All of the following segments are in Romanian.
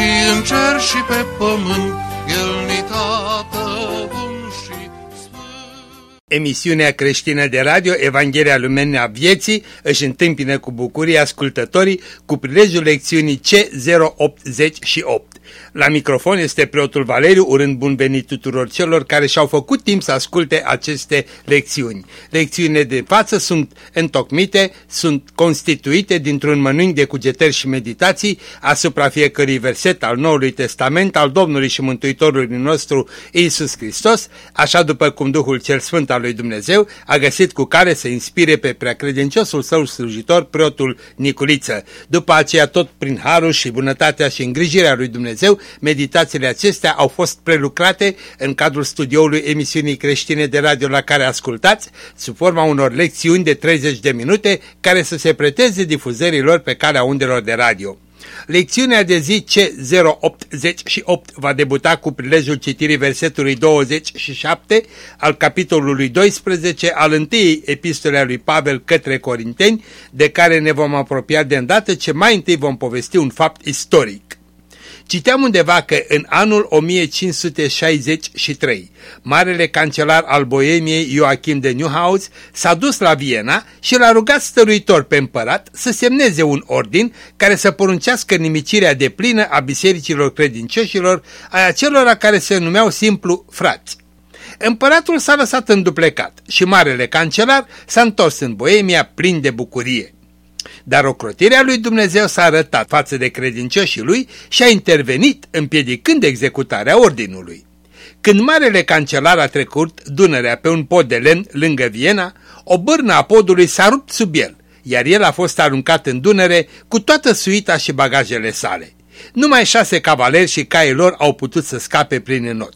și în cer și pe pământ, El ni tată bun și sfânt. Emisiunea creștină de radio Evanghelia Lumenia Vieții își întâmpină cu bucurie ascultătorii cu prilejul lecțiunii C088. La microfon este preotul Valeriu, urând bun venit tuturor celor care și-au făcut timp să asculte aceste lecțiuni. Lecțiunile de față sunt întocmite, sunt constituite dintr-un mănânc de cugetări și meditații asupra fiecărui verset al Noului Testament al Domnului și Mântuitorului nostru Iisus Hristos, așa după cum Duhul cel Sfânt al lui Dumnezeu a găsit cu care să inspire pe preacredinciosul său slujitor, preotul Niculiță. După aceea, tot prin harul și bunătatea și îngrijirea lui Dumnezeu, Dumnezeu, meditațiile acestea au fost prelucrate în cadrul studioului emisiunii creștine de radio la care ascultați, sub forma unor lecțiuni de 30 de minute care să se preteze difuzărilor pe calea undelor de radio. Lecțiunea de zi C088 va debuta cu prilejul citirii versetului 27 al capitolului 12 al întâiei epistole a lui Pavel către Corinteni, de care ne vom apropia de îndată ce mai întâi vom povesti un fapt istoric. Citeam undeva că în anul 1563, marele cancelar al Boemiei Joachim de Neuhaus s-a dus la Viena și l-a rugat stăruitor pe împărat să semneze un ordin care să poruncească nimicirea de plină a bisericilor credincioșilor, a acelora care se numeau simplu frați. Împăratul s-a lăsat înduplecat și marele cancelar s-a întors în Boemia plin de bucurie. Dar ocrotirea lui Dumnezeu s-a arătat față de credincioșii lui și a intervenit împiedicând executarea ordinului. Când marele cancelar a trecut Dunărea pe un pod de lemn lângă Viena, o bârnă a podului s-a rupt sub el, iar el a fost aruncat în Dunăre cu toată suita și bagajele sale. Numai șase cavaleri și caii lor au putut să scape prin înot.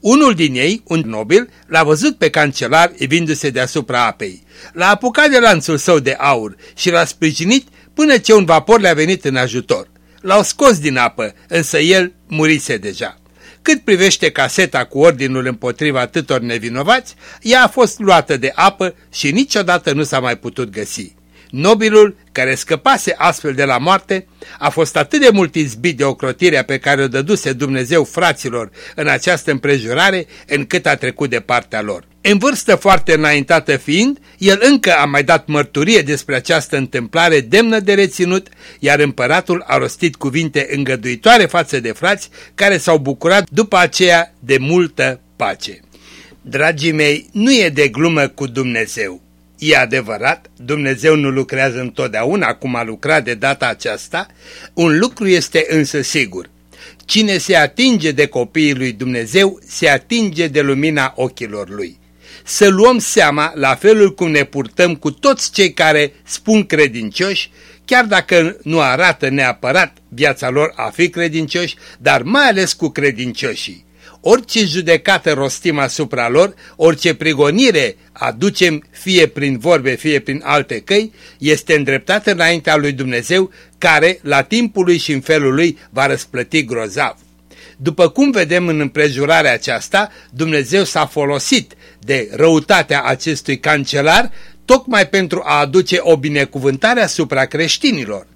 Unul din ei, un nobil, l-a văzut pe cancelar evindu-se deasupra apei. L-a apucat de lanțul său de aur și l-a sprijinit până ce un vapor le-a venit în ajutor. L-au scos din apă, însă el murise deja. Cât privește caseta cu ordinul împotriva atâtor nevinovați, ea a fost luată de apă și niciodată nu s-a mai putut găsi. Nobilul, care scăpase astfel de la moarte, a fost atât de mult izbit de ocrotirea pe care o dăduse Dumnezeu fraților în această împrejurare, încât a trecut de partea lor. În vârstă foarte înaintată fiind, el încă a mai dat mărturie despre această întâmplare demnă de reținut, iar împăratul a rostit cuvinte îngăduitoare față de frați care s-au bucurat după aceea de multă pace. Dragii mei, nu e de glumă cu Dumnezeu. E adevărat, Dumnezeu nu lucrează întotdeauna cum a lucrat de data aceasta, un lucru este însă sigur. Cine se atinge de copiii lui Dumnezeu, se atinge de lumina ochilor lui. Să luăm seama la felul cum ne purtăm cu toți cei care spun credincioși, chiar dacă nu arată neapărat viața lor a fi credincioși, dar mai ales cu credincioșii orice judecată rostim asupra lor, orice prigonire aducem fie prin vorbe, fie prin alte căi, este îndreptată înaintea lui Dumnezeu, care, la timpul lui și în felul lui, va răsplăti grozav. După cum vedem în împrejurarea aceasta, Dumnezeu s-a folosit de răutatea acestui cancelar tocmai pentru a aduce o binecuvântare asupra creștinilor.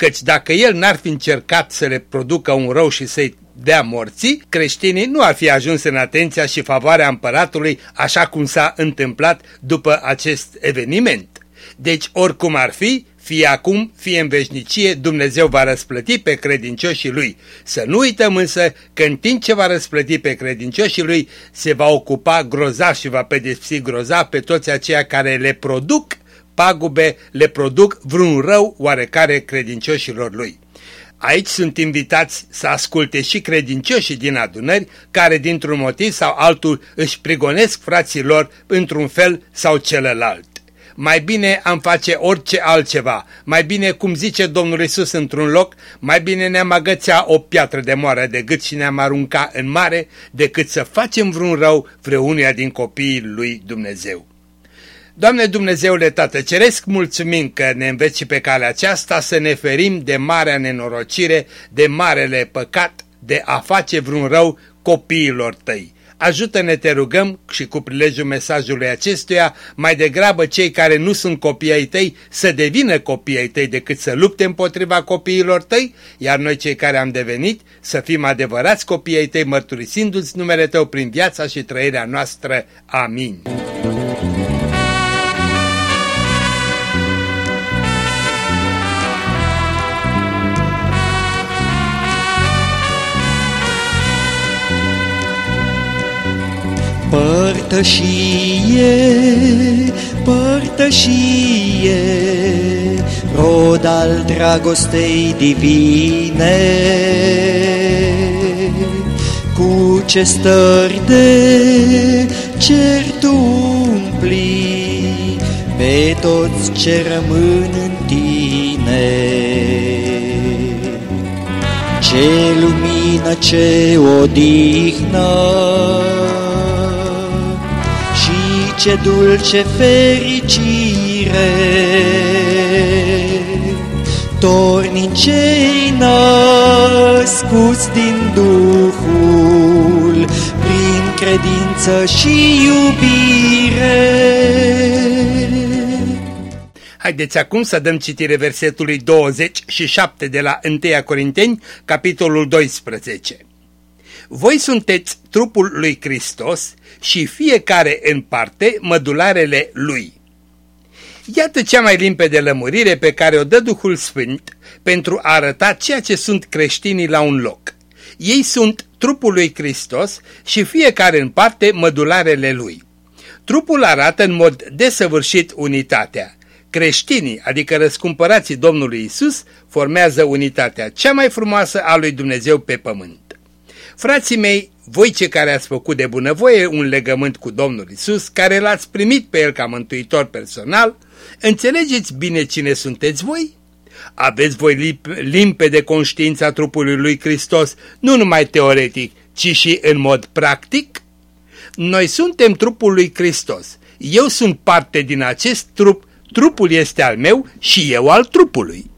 Căci dacă el n-ar fi încercat să le producă un rău și să-i dea morții, creștinii nu ar fi ajuns în atenția și favoarea împăratului așa cum s-a întâmplat după acest eveniment. Deci, oricum ar fi, fie acum, fie în veșnicie, Dumnezeu va răsplăti pe credincioșii lui. Să nu uităm însă că în timp ce va răsplăti pe credincioșii lui, se va ocupa grozav și va pedepsi grozav pe toți aceia care le produc pagube, le produc vreun rău oarecare credincioșilor lui. Aici sunt invitați să asculte și credincioșii din adunări care dintr-un motiv sau altul își prigonesc fraților într-un fel sau celălalt. mai bine am face orice altceva, mai bine, cum zice Domnul Isus într-un loc, mai bine ne-am agățea o piatră de moară de gât și ne-am arunca în mare, decât să facem vreun rău vreunuia din copiii lui Dumnezeu. Doamne Dumnezeule Tată Ceresc, mulțumim că ne înveți pe calea aceasta să ne ferim de marea nenorocire, de marele păcat, de a face vreun rău copiilor tăi. Ajută-ne, te rugăm, și cu prilejul mesajului acestuia, mai degrabă cei care nu sunt copii ai tăi să devină copii ai tăi decât să lupte împotriva copiilor tăi, iar noi cei care am devenit să fim adevărați copii ai tăi mărturisindu-ți numele tău prin viața și trăirea noastră. Amin. Părtășie, părtășie, rod al dragostei divine, cu ce stări de cer tu umpli pe toți ce rămân în tine. Ce lumină, ce odihnă, ce dulce fericire! Tornicei născuți din Duhul, prin credință și iubire. Haideți acum să dăm citire versetului 27 de la 1 Corinteni, capitolul 12. Voi sunteți trupul lui Hristos și fiecare în parte mădularele lui. Iată cea mai limpede lămurire pe care o dă Duhul Sfânt pentru a arăta ceea ce sunt creștinii la un loc. Ei sunt trupul lui Hristos și fiecare în parte mădularele lui. Trupul arată în mod desăvârșit unitatea. Creștinii, adică răscumpărații Domnului Isus, formează unitatea cea mai frumoasă a lui Dumnezeu pe pământ. Frații mei, voi ce care ați făcut de bunăvoie un legământ cu Domnul Isus, care l-ați primit pe El ca mântuitor personal, înțelegeți bine cine sunteți voi? Aveți voi limpede conștiința trupului lui Hristos, nu numai teoretic, ci și în mod practic? Noi suntem trupul lui Hristos. Eu sunt parte din acest trup, trupul este al meu și eu al trupului.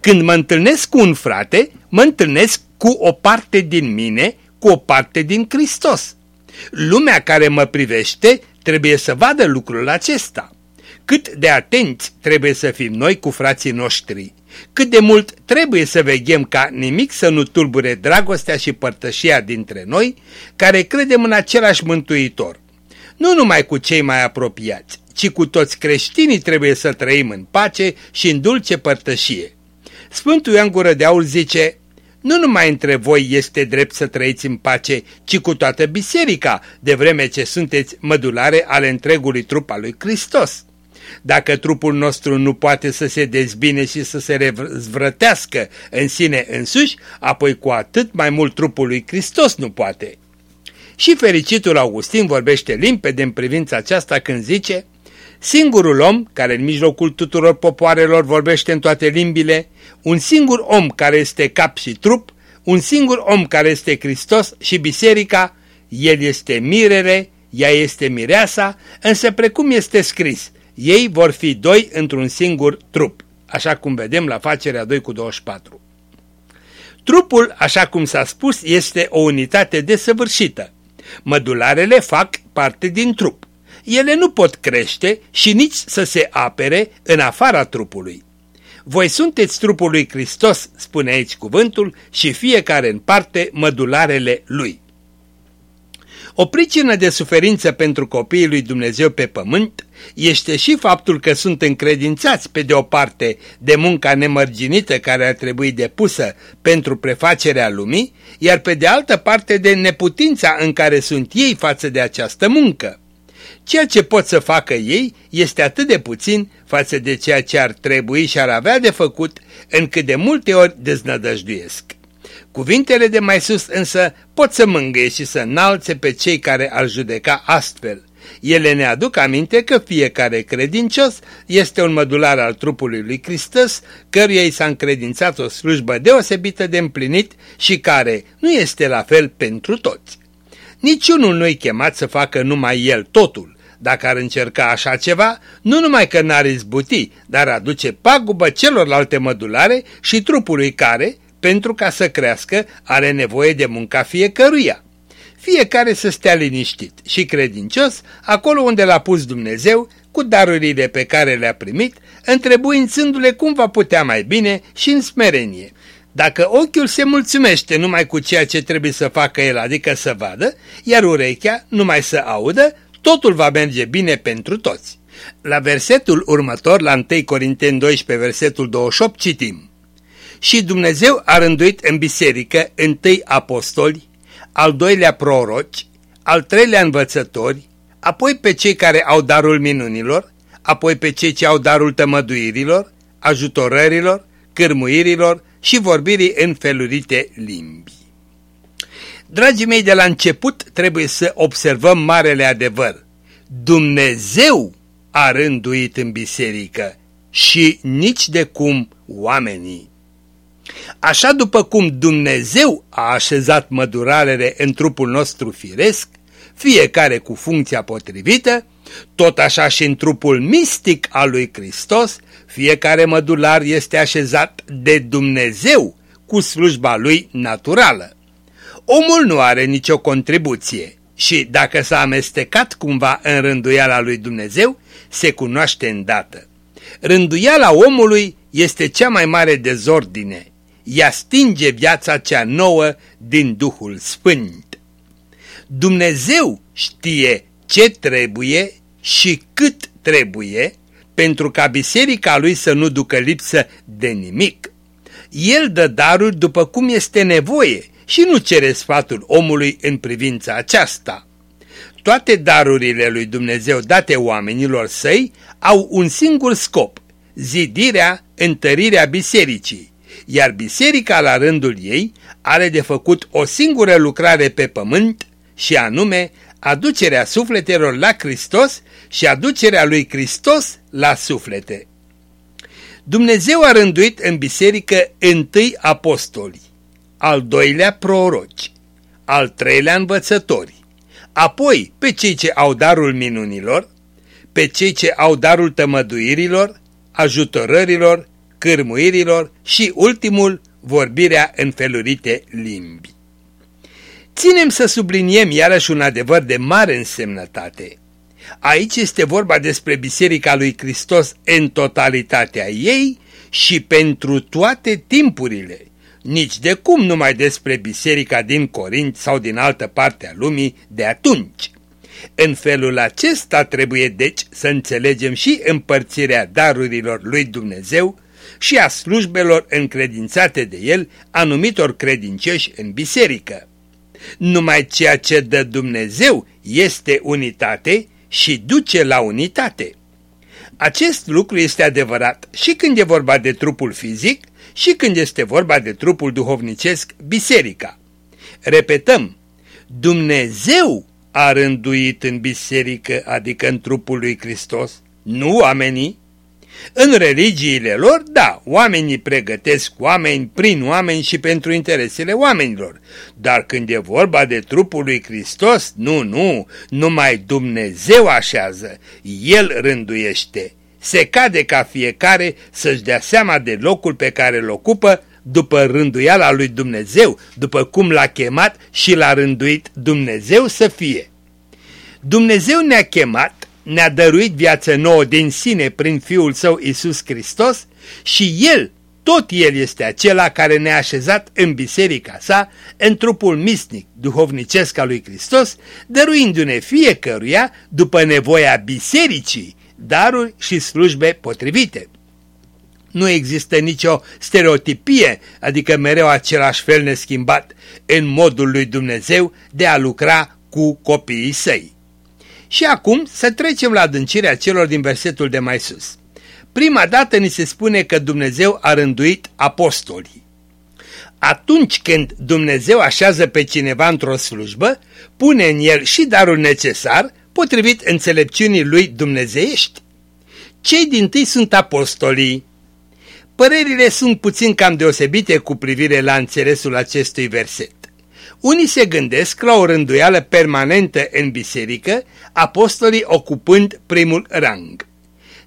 Când mă întâlnesc cu un frate, mă întâlnesc cu o parte din mine, cu o parte din Hristos. Lumea care mă privește trebuie să vadă lucrul acesta. Cât de atenți trebuie să fim noi cu frații noștri, cât de mult trebuie să veghem ca nimic să nu tulbure dragostea și părtășia dintre noi, care credem în același mântuitor. Nu numai cu cei mai apropiați, ci cu toți creștinii trebuie să trăim în pace și în dulce părtășie. Sfântul Ioan Gură de Aur zice, nu numai între voi este drept să trăiți în pace, ci cu toată biserica, de vreme ce sunteți mădulare ale întregului trup al lui Hristos. Dacă trupul nostru nu poate să se dezbine și să se răzvrătească în sine însuși, apoi cu atât mai mult trupul lui Hristos nu poate. Și fericitul Augustin vorbește limpede în privința aceasta când zice Singurul om, care în mijlocul tuturor popoarelor vorbește în toate limbile, un singur om care este cap și trup, un singur om care este Hristos și biserica, el este mirele, ea este mireasa, însă precum este scris, ei vor fi doi într-un singur trup, așa cum vedem la facerea 2 cu 24. Trupul, așa cum s-a spus, este o unitate desăvârșită. Mădularele fac parte din trup ele nu pot crește și nici să se apere în afara trupului. Voi sunteți trupul lui Hristos, spune aici cuvântul, și fiecare în parte mădularele lui. O pricină de suferință pentru copiii lui Dumnezeu pe pământ este și faptul că sunt încredințați pe de o parte de munca nemărginită care ar trebui depusă pentru prefacerea lumii, iar pe de altă parte de neputința în care sunt ei față de această muncă. Ceea ce pot să facă ei este atât de puțin față de ceea ce ar trebui și ar avea de făcut, încât de multe ori deznădăjduiesc. Cuvintele de mai sus însă pot să mângâie și să înalțe pe cei care ar judeca astfel. Ele ne aduc aminte că fiecare credincios este un mădular al trupului lui Hristos, căruia i s-a încredințat o slujbă deosebită de împlinit și care nu este la fel pentru toți. Niciunul nu-i chemat să facă numai el totul. Dacă ar încerca așa ceva, nu numai că n-ar izbuti, dar aduce pagubă celorlalte mădulare și trupului care, pentru ca să crească, are nevoie de munca fiecăruia. Fiecare să stea liniștit și credincios acolo unde l-a pus Dumnezeu, cu darurile pe care le-a primit, întrebuințându-le cum va putea mai bine și în smerenie. Dacă ochiul se mulțumește numai cu ceea ce trebuie să facă el, adică să vadă, iar urechea numai să audă, totul va merge bine pentru toți. La versetul următor, la 1 Corinteni 12, versetul 28, citim Și Dumnezeu a rânduit în biserică întâi apostoli, al doilea proroci, al treilea învățători, apoi pe cei care au darul minunilor, apoi pe cei ce au darul tămăduirilor, ajutorărilor, cârmuirilor și vorbirii în felurite limbi. Dragii mei, de la început trebuie să observăm marele adevăr. Dumnezeu a rânduit în biserică și nici de cum oamenii. Așa după cum Dumnezeu a așezat mădurarele în trupul nostru firesc, fiecare cu funcția potrivită, tot așa și în trupul mistic al lui Hristos, fiecare mădular este așezat de Dumnezeu cu slujba lui naturală. Omul nu are nicio contribuție și dacă s-a amestecat cumva în rânduiala lui Dumnezeu, se cunoaște îndată. Rânduiala omului este cea mai mare dezordine. Ea stinge viața cea nouă din Duhul Sfânt. Dumnezeu știe ce trebuie și cât trebuie pentru ca biserica lui să nu ducă lipsă de nimic. El dă darul după cum este nevoie și nu cere sfatul omului în privința aceasta. Toate darurile lui Dumnezeu date oamenilor săi au un singur scop, zidirea, întărirea bisericii, iar biserica la rândul ei are de făcut o singură lucrare pe pământ și anume aducerea sufletelor la Hristos și aducerea lui Hristos la suflete. Dumnezeu a rânduit în biserică întâi apostoli, al doilea proroci, al treilea învățători, apoi pe cei ce au darul minunilor, pe cei ce au darul tămăduirilor, ajutorărilor, cârmuirilor și ultimul, vorbirea în felurite limbi. Ținem să subliniem iarăși un adevăr de mare însemnătate. Aici este vorba despre Biserica lui Hristos în totalitatea ei și pentru toate timpurile, nici de cum numai despre Biserica din Corint sau din altă parte a lumii de atunci. În felul acesta trebuie deci să înțelegem și împărțirea darurilor lui Dumnezeu și a slujbelor încredințate de el anumitor credincioși în biserică. Numai ceea ce dă Dumnezeu este unitate și duce la unitate. Acest lucru este adevărat și când e vorba de trupul fizic și când este vorba de trupul duhovnicesc, biserica. Repetăm, Dumnezeu a rânduit în biserică, adică în trupul lui Hristos, nu oamenii, în religiile lor, da, oamenii pregătesc oameni prin oameni și pentru interesele oamenilor. Dar când e vorba de trupul lui Hristos, nu, nu, numai Dumnezeu așează, El rânduiește. Se cade ca fiecare să-și dea seama de locul pe care îl ocupă după rânduiala lui Dumnezeu, după cum l-a chemat și l-a rânduit Dumnezeu să fie. Dumnezeu ne-a chemat ne-a dăruit viață nouă din sine prin Fiul Său Isus Hristos și El, tot El este acela care ne-a așezat în biserica sa, în trupul misnic, duhovnicesc al lui Hristos, dăruindu-ne fiecăruia, după nevoia bisericii, daruri și slujbe potrivite. Nu există nicio stereotipie, adică mereu același fel neschimbat în modul lui Dumnezeu de a lucra cu copiii săi. Și acum să trecem la adâncirea celor din versetul de mai sus. Prima dată ni se spune că Dumnezeu a rânduit apostolii. Atunci când Dumnezeu așează pe cineva într-o slujbă, pune în el și darul necesar, potrivit înțelepciunii lui dumnezeiești. Cei din tâi sunt apostolii. Părerile sunt puțin cam deosebite cu privire la înțelesul acestui verset. Unii se gândesc la o rânduială permanentă în biserică, apostolii ocupând primul rang.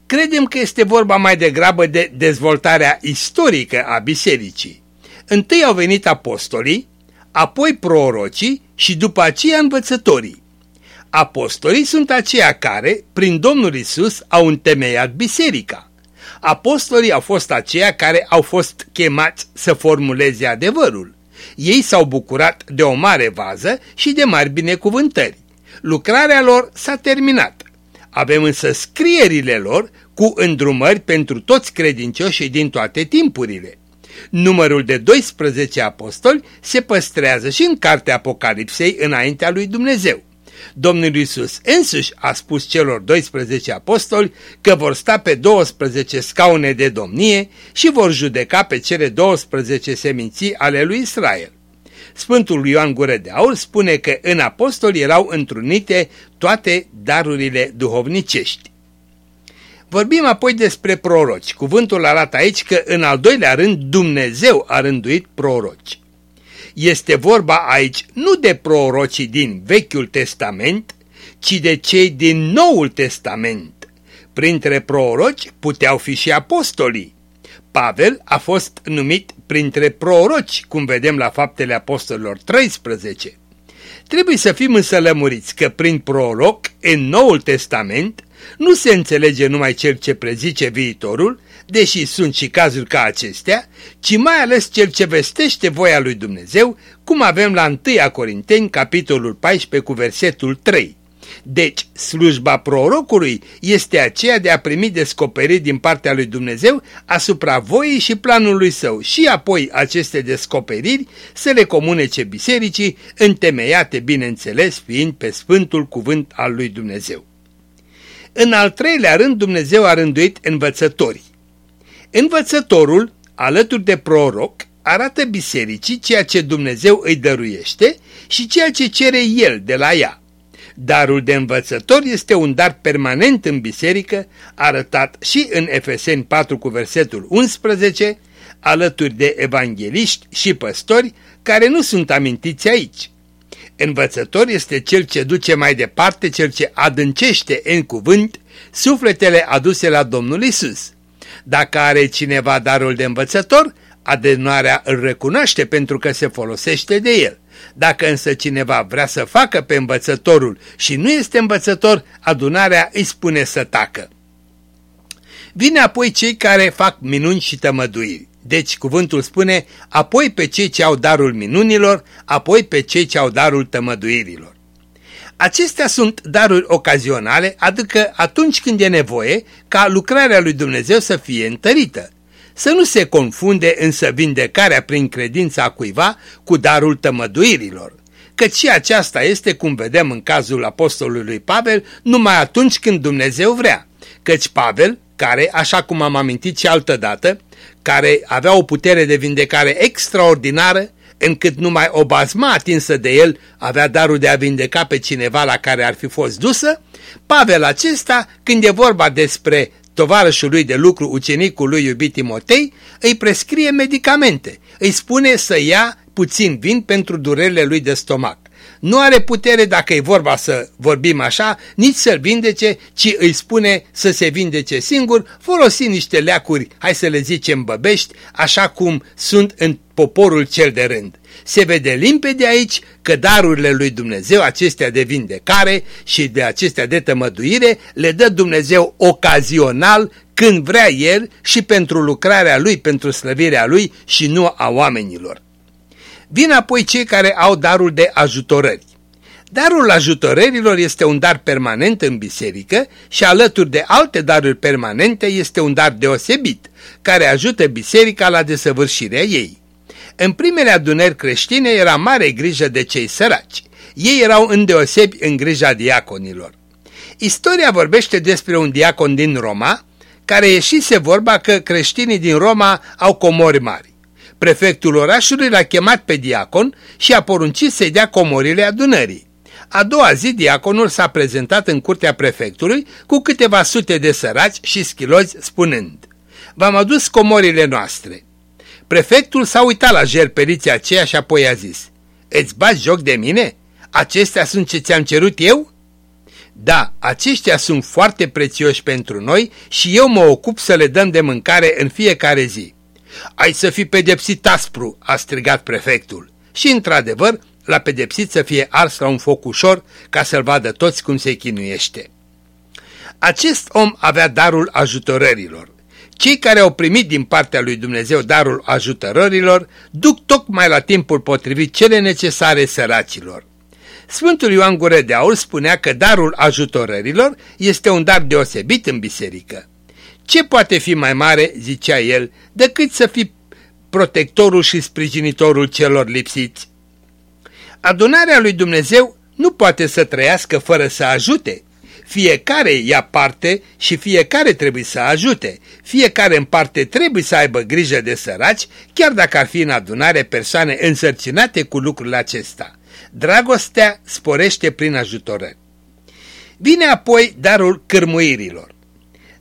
Credem că este vorba mai degrabă de dezvoltarea istorică a bisericii. Întâi au venit apostolii, apoi prorocii și după aceea învățătorii. Apostolii sunt aceia care, prin Domnul Isus, au întemeiat biserica. Apostolii au fost aceia care au fost chemați să formuleze adevărul. Ei s-au bucurat de o mare vază și de mari binecuvântări. Lucrarea lor s-a terminat. Avem însă scrierile lor cu îndrumări pentru toți credincioșii din toate timpurile. Numărul de 12 apostoli se păstrează și în cartea Apocalipsei înaintea lui Dumnezeu. Domnul Iisus însuși a spus celor 12 apostoli că vor sta pe 12 scaune de domnie și vor judeca pe cele 12 seminții ale lui Israel. Sfântul Ioan Gură de Aur spune că în apostoli erau întrunite toate darurile duhovnicești. Vorbim apoi despre proroci. Cuvântul arată aici că în al doilea rând Dumnezeu a rânduit proroci. Este vorba aici nu de prorocii din Vechiul Testament, ci de cei din Noul Testament. Printre proroci puteau fi și apostolii. Pavel a fost numit printre proroci, cum vedem la faptele apostolilor 13. Trebuie să fim însă lămuriți că prin proroc, în Noul Testament, nu se înțelege numai cel ce prezice viitorul, deși sunt și cazuri ca acestea, ci mai ales cel ce vestește voia lui Dumnezeu, cum avem la 1 Corinteni, capitolul 14, cu versetul 3. Deci, slujba prorocului este aceea de a primi descoperiri din partea lui Dumnezeu asupra voii și planului său și apoi aceste descoperiri să le comunece bisericii, întemeiate, bineînțeles, fiind pe sfântul cuvânt al lui Dumnezeu. În al treilea rând, Dumnezeu a rânduit învățătorii. Învățătorul, alături de proroc, arată bisericii ceea ce Dumnezeu îi dăruiește și ceea ce cere El de la ea. Darul de învățător este un dar permanent în biserică, arătat și în Efeseni 4 cu versetul 11, alături de evangeliști și păstori care nu sunt amintiți aici. Învățător este cel ce duce mai departe, cel ce adâncește în cuvânt sufletele aduse la Domnul Isus. Dacă are cineva darul de învățător, adenuarea îl recunoaște pentru că se folosește de el. Dacă însă cineva vrea să facă pe învățătorul și nu este învățător, adunarea îi spune să tacă. Vine apoi cei care fac minuni și tămăduiri. Deci cuvântul spune, apoi pe cei ce au darul minunilor, apoi pe cei ce au darul tămăduirilor. Acestea sunt daruri ocazionale, adică atunci când e nevoie ca lucrarea lui Dumnezeu să fie întărită. Să nu se confunde însă vindecarea prin credința cuiva cu darul tămăduirilor, căci și aceasta este, cum vedem în cazul apostolului Pavel, numai atunci când Dumnezeu vrea, căci Pavel, care, așa cum am amintit și altă dată, care avea o putere de vindecare extraordinară, încât numai o bazma atinsă de el avea darul de a vindeca pe cineva la care ar fi fost dusă, Pavel acesta, când e vorba despre tovarășul lui de lucru, ucenicul lui iubit Timotei, îi prescrie medicamente, îi spune să ia puțin vin pentru durerile lui de stomac. Nu are putere, dacă e vorba să vorbim așa, nici să-l vindece, ci îi spune să se vindece singur, folosind niște leacuri, hai să le zicem băbești, așa cum sunt în poporul cel de rând. Se vede limpede aici că darurile lui Dumnezeu, acestea de vindecare și de acestea de tămăduire, le dă Dumnezeu ocazional când vrea El și pentru lucrarea Lui, pentru slăvirea Lui și nu a oamenilor. Vin apoi cei care au darul de ajutorări. Darul ajutorărilor este un dar permanent în biserică și alături de alte daruri permanente este un dar deosebit, care ajută biserica la desăvârșirea ei. În primele adunări creștine era mare grijă de cei săraci. Ei erau îndeosebi în grija diaconilor. Istoria vorbește despre un diacon din Roma, care ieșise vorba că creștinii din Roma au comori mari. Prefectul orașului l-a chemat pe diacon și a poruncit să-i dea comorile adunării. A doua zi, diaconul s-a prezentat în curtea prefectului cu câteva sute de săraci și schilozi spunând V-am adus comorile noastre. Prefectul s-a uitat la jerperiția aceea și apoi a zis Îți bați joc de mine? Acestea sunt ce ți-am cerut eu? Da, aceștia sunt foarte prețioși pentru noi și eu mă ocup să le dăm de mâncare în fiecare zi. Ai să fii pedepsit aspru, a strigat prefectul. Și într-adevăr, l-a pedepsit să fie ars la un foc ușor ca să-l vadă toți cum se chinuiește. Acest om avea darul ajutorărilor. Cei care au primit din partea lui Dumnezeu darul ajutorărilor duc tocmai la timpul potrivit cele necesare săracilor. Sfântul Ioan Gură de Aur spunea că darul ajutorărilor este un dar deosebit în biserică. Ce poate fi mai mare, zicea el, decât să fii protectorul și sprijinitorul celor lipsiți? Adunarea lui Dumnezeu nu poate să trăiască fără să ajute. Fiecare ia parte și fiecare trebuie să ajute. Fiecare în parte trebuie să aibă grijă de săraci, chiar dacă ar fi în adunare persoane însărcinate cu lucrul acesta. Dragostea sporește prin ajutorări. Vine apoi darul cârmuirilor.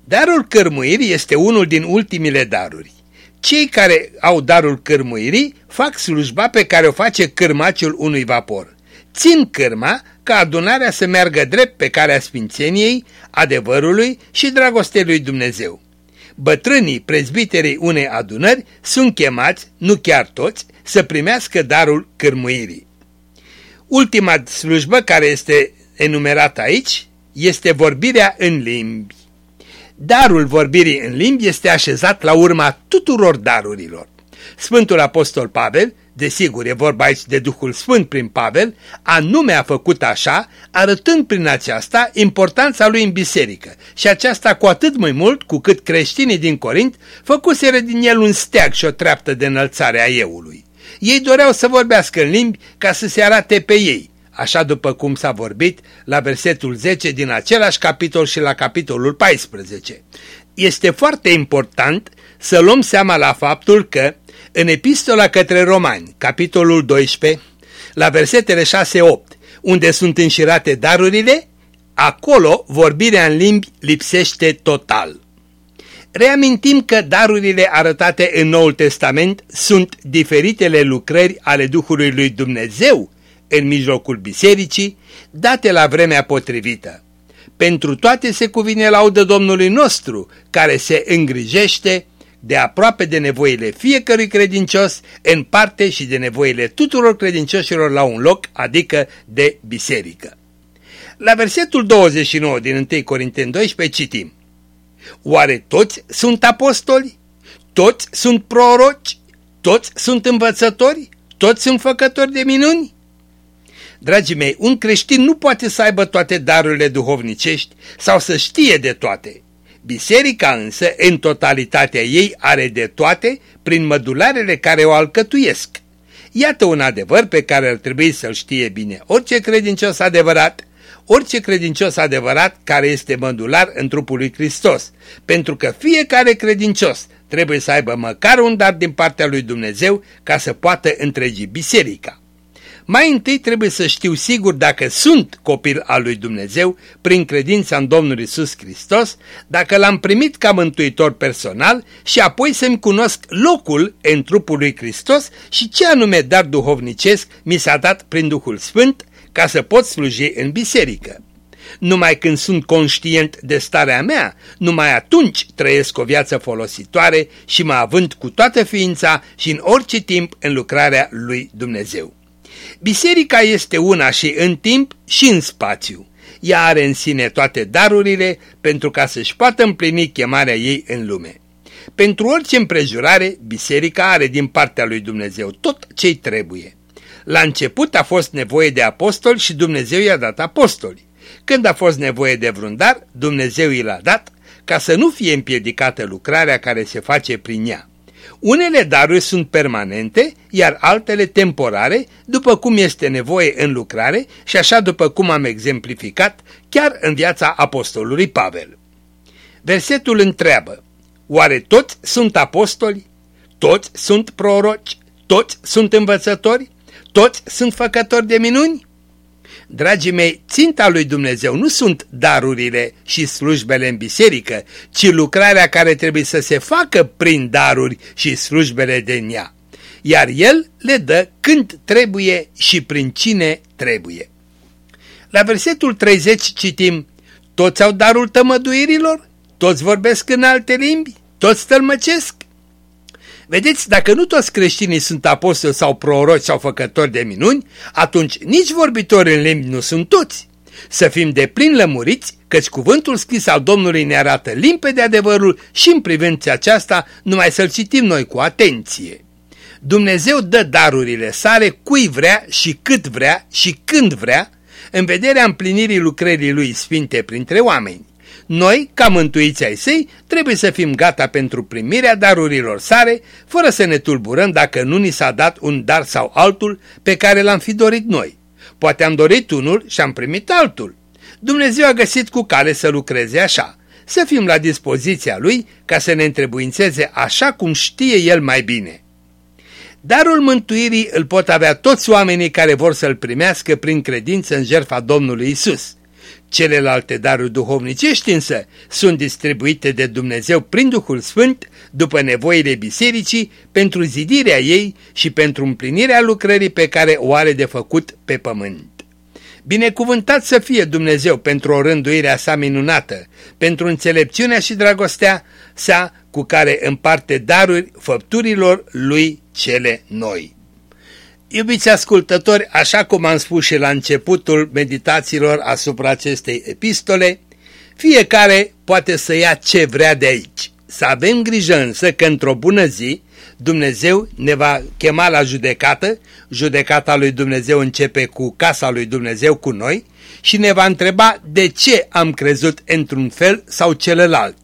Darul cârmuirii este unul din ultimile daruri. Cei care au darul cârmuirii fac slujba pe care o face cârmaciul unui vapor. Țin cârma ca adunarea să meargă drept pe calea sfințeniei, adevărului și dragostei lui Dumnezeu. Bătrânii prezbiterii unei adunări sunt chemați, nu chiar toți, să primească darul cârmuirii. Ultima slujbă care este enumerată aici este vorbirea în limbi. Darul vorbirii în limbi este așezat la urma tuturor darurilor. Sfântul Apostol Pavel, desigur e vorba aici de Duhul Sfânt prin Pavel, anume a făcut așa, arătând prin aceasta importanța lui în biserică și aceasta cu atât mai mult cu cât creștinii din Corint făcuseră din el un steag și o treaptă de înălțare a eului. Ei doreau să vorbească în limbi ca să se arate pe ei, așa după cum s-a vorbit la versetul 10 din același capitol și la capitolul 14. Este foarte important să luăm seama la faptul că în epistola către romani, capitolul 12, la versetele 6-8, unde sunt înșirate darurile, acolo vorbirea în limbi lipsește total. Reamintim că darurile arătate în Noul Testament sunt diferitele lucrări ale Duhului lui Dumnezeu în mijlocul bisericii, date la vremea potrivită. Pentru toate se cuvine laudă Domnului nostru, care se îngrijește de aproape de nevoile fiecărui credincios în parte și de nevoile tuturor credincioșilor la un loc, adică de biserică. La versetul 29 din 1 Corinteni 12 citim Oare toți sunt apostoli? Toți sunt proroci? Toți sunt învățători? Toți sunt făcători de minuni? Dragii mei, un creștin nu poate să aibă toate darurile duhovnicești sau să știe de toate. Biserica însă, în totalitatea ei, are de toate prin mădularele care o alcătuiesc. Iată un adevăr pe care ar trebui să-l știe bine orice credincios adevărat, orice credincios adevărat care este mădular în trupul lui Hristos, pentru că fiecare credincios trebuie să aibă măcar un dar din partea lui Dumnezeu ca să poată întregi biserica. Mai întâi trebuie să știu sigur dacă sunt copil al lui Dumnezeu prin credința în Domnul Isus Hristos, dacă l-am primit ca mântuitor personal și apoi să-mi cunosc locul în trupul lui Hristos și ce anume dar duhovnicesc mi s-a dat prin Duhul Sfânt ca să pot sluji în biserică. Numai când sunt conștient de starea mea, numai atunci trăiesc o viață folositoare și mă având cu toată ființa și în orice timp în lucrarea lui Dumnezeu. Biserica este una și în timp și în spațiu. Ea are în sine toate darurile pentru ca să-și poată împlini chemarea ei în lume. Pentru orice împrejurare, biserica are din partea lui Dumnezeu tot ce-i trebuie. La început a fost nevoie de apostoli și Dumnezeu i-a dat apostoli. Când a fost nevoie de vreun dar, Dumnezeu i l-a dat ca să nu fie împiedicată lucrarea care se face prin ea. Unele daruri sunt permanente, iar altele temporare, după cum este nevoie în lucrare și așa după cum am exemplificat chiar în viața apostolului Pavel. Versetul întreabă, oare toți sunt apostoli? Toți sunt proroci? Toți sunt învățători? Toți sunt făcători de minuni? Dragii mei, ținta lui Dumnezeu nu sunt darurile și slujbele în biserică, ci lucrarea care trebuie să se facă prin daruri și slujbele de ea. Iar El le dă când trebuie și prin cine trebuie. La versetul 30 citim, Toți au darul tămăduirilor? Toți vorbesc în alte limbi? Toți tălmăcesc? Vedeți, dacă nu toți creștinii sunt apostoli sau proroci sau făcători de minuni, atunci nici vorbitori în limbi nu sunt toți. Să fim de plin lămuriți, căci cuvântul scris al Domnului ne arată limpede adevărul și în privința aceasta numai să-l citim noi cu atenție. Dumnezeu dă darurile sale cui vrea și cât vrea și când vrea, în vederea împlinirii lucrării lui sfinte printre oameni. Noi, ca mântuiți ai săi, trebuie să fim gata pentru primirea darurilor sare, fără să ne tulburăm dacă nu ni s-a dat un dar sau altul pe care l-am fi dorit noi. Poate am dorit unul și am primit altul. Dumnezeu a găsit cu cale să lucreze așa, să fim la dispoziția Lui ca să ne întrebuințeze așa cum știe El mai bine. Darul mântuirii îl pot avea toți oamenii care vor să-l primească prin credință în jertfa Domnului Isus. Celelalte daruri duhovnicești însă sunt distribuite de Dumnezeu prin Duhul Sfânt după nevoile bisericii pentru zidirea ei și pentru împlinirea lucrării pe care o are de făcut pe pământ. Binecuvântat să fie Dumnezeu pentru o rânduire a sa minunată, pentru înțelepciunea și dragostea sa cu care împarte daruri făpturilor lui cele noi. Iubiți ascultători, așa cum am spus și la începutul meditațiilor asupra acestei epistole, fiecare poate să ia ce vrea de aici. Să avem grijă însă că într-o bună zi Dumnezeu ne va chema la judecată, judecata lui Dumnezeu începe cu casa lui Dumnezeu cu noi și ne va întreba de ce am crezut într-un fel sau celălalt.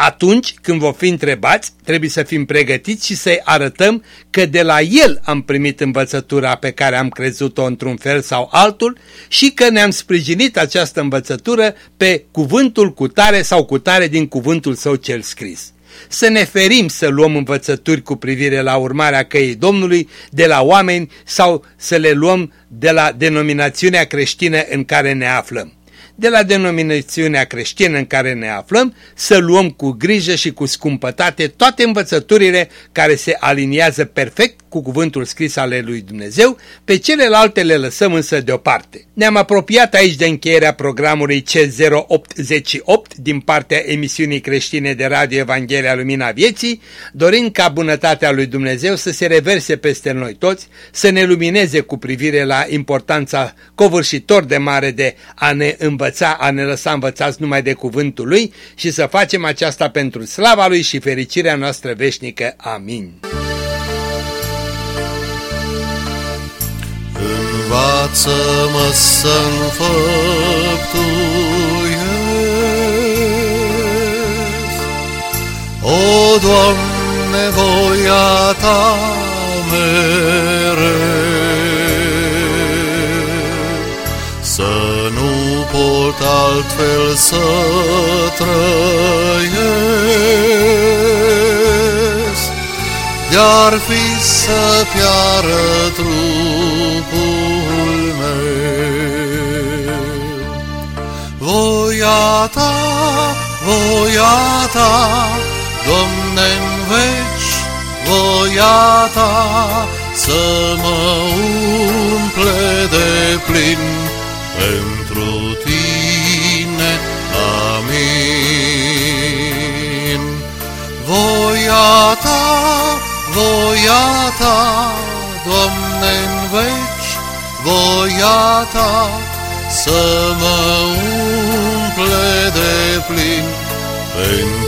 Atunci când vom fi întrebați, trebuie să fim pregătiți și să-i arătăm că de la El am primit învățătura pe care am crezut-o într-un fel sau altul și că ne-am sprijinit această învățătură pe cuvântul cu tare sau cu tare din cuvântul său cel scris. Să ne ferim să luăm învățături cu privire la urmarea căii Domnului de la oameni sau să le luăm de la denominațiunea creștină în care ne aflăm de la denominațiunea creștină în care ne aflăm, să luăm cu grijă și cu scumpătate toate învățăturile care se aliniază perfect cu cuvântul scris ale lui Dumnezeu, pe celelalte le lăsăm însă deoparte. Ne-am apropiat aici de încheierea programului C088 din partea emisiunii creștine de Radio Evanghelia Lumina Vieții, dorind ca bunătatea lui Dumnezeu să se reverse peste noi toți, să ne lumineze cu privire la importanța covârșitor de mare de a ne învăța, a ne lăsa învățați numai de cuvântul lui și să facem aceasta pentru slava lui și fericirea noastră veșnică. Amin. Învață-mă să-mi O, Doamne, voia Ta mereu, Să nu pot altfel să trăiesc, De-ar fi să piară trupul Voia ta, voia ta, Doamne, în veci, voia ta, să mă umple de plin pentru tine. Amin. Voia ta, voia ta, Doamne, în veci, voia ta, să mă umple de plin pentru